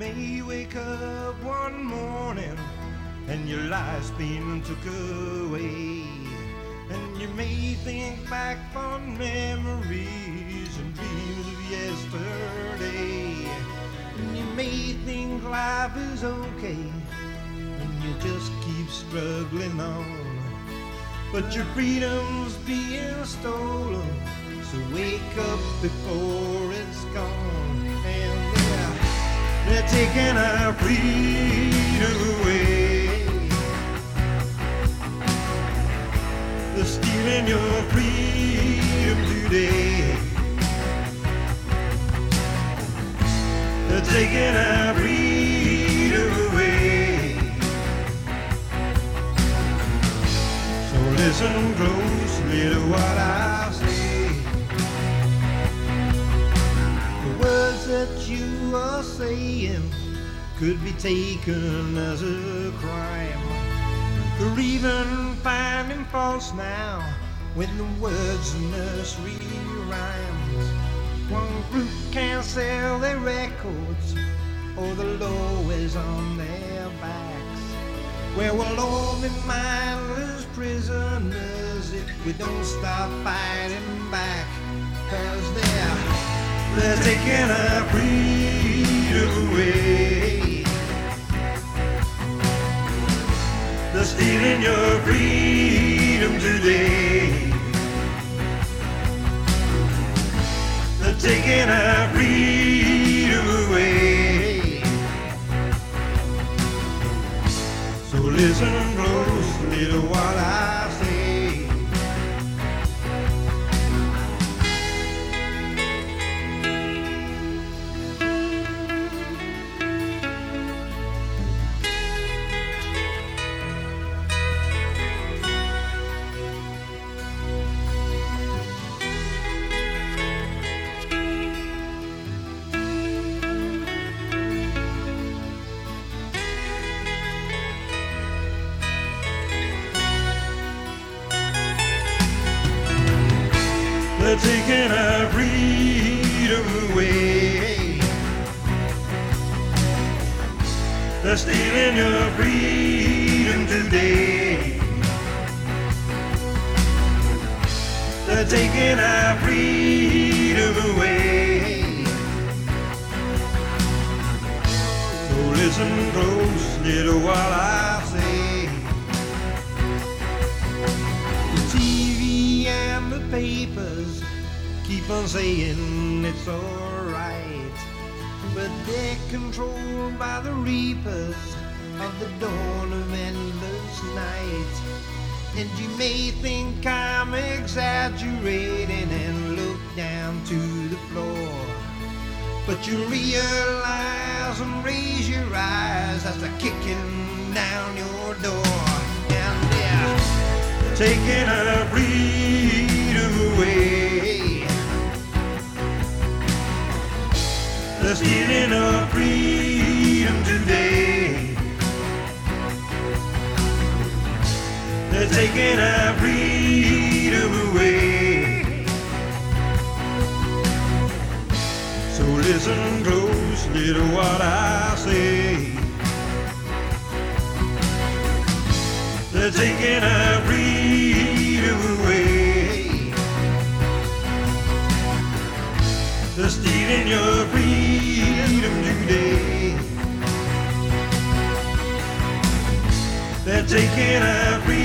may wake up one morning and your life's been took away. And you may think back on memories and dreams of yesterday. And you may think life is okay and you just keep struggling on. But your freedom's being stolen, so wake up before it's gone. And they're, they're taking our freedom away. They're stealing your freedom today. They're taking our freedom away. So listen closely to what I say. The words that you are saying could be taken as a crime. They're even finding false now when the words are nursery rhymes. One group can't sell their records, or the law is on their backs. Where we'll all be mindless prisoners if we don't stop fighting back. Cause they're, they're taking our freedom away. They're stealing your freedom today. They're taking our freedom away. So listen closely to what I They're taking our freedom away. They're stealing your freedom today. They're taking our freedom away. So listen closely to what I papers keep on saying it's alright, but they're controlled by the reapers of the dawn of endless night. And you may think I'm exaggerating and look down to the floor. But you realize and raise your eyes as they're kicking down your door. And they're taking our freedom They're stealing our freedom today. They're taking our freedom away. So listen closely to what I say. They're taking our freedom away. They're stealing your taking every